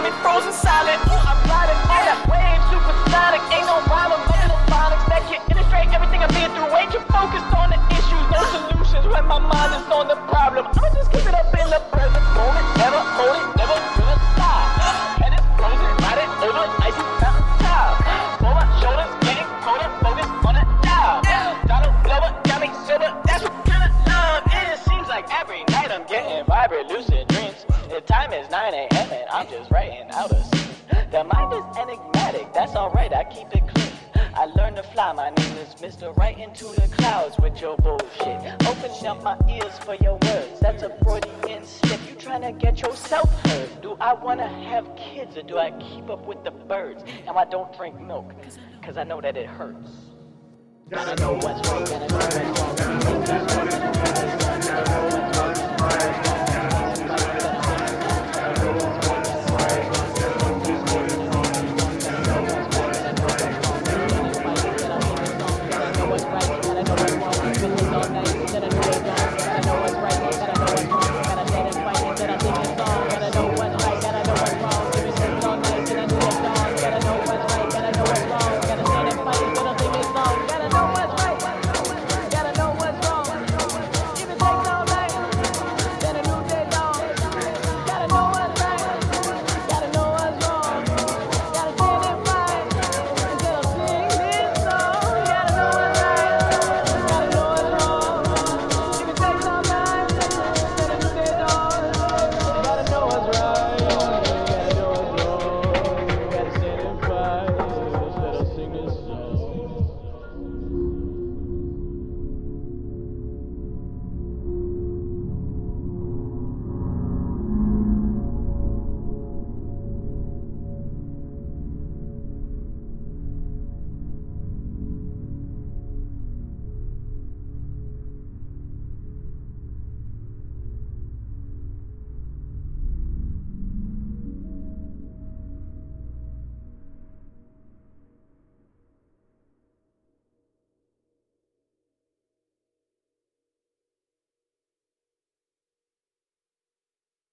got me frozen solid. I'm riding on that wave, supersonic. Ain't no rhyme, I'm no phonics that can illustrate everything I've been through. Ain't you focused on the issues, no solutions when my mind is on the problem. I'ma just keep it up in the present moment, never hold it, never gonna stop. And it's frozen, riding over icy mountain top. For my shoulders, getting colder, focus on the dial. Donald Glover got me sober, that's what kind of love is. Seems like every night I'm getting vibrant, lucid. The time is 9 a.m. and I'm just writing out a scene. The mind is enigmatic, that's alright, I keep it clean. I learned to fly, my name is Mr. Right into the clouds with your bullshit. Open up my ears for your words, that's a Freudian slip. You trying to get yourself heard. Do I wanna have kids or do I keep up with the birds? And I don't drink milk, cause I know that it hurts. Gotta know what's right, gotta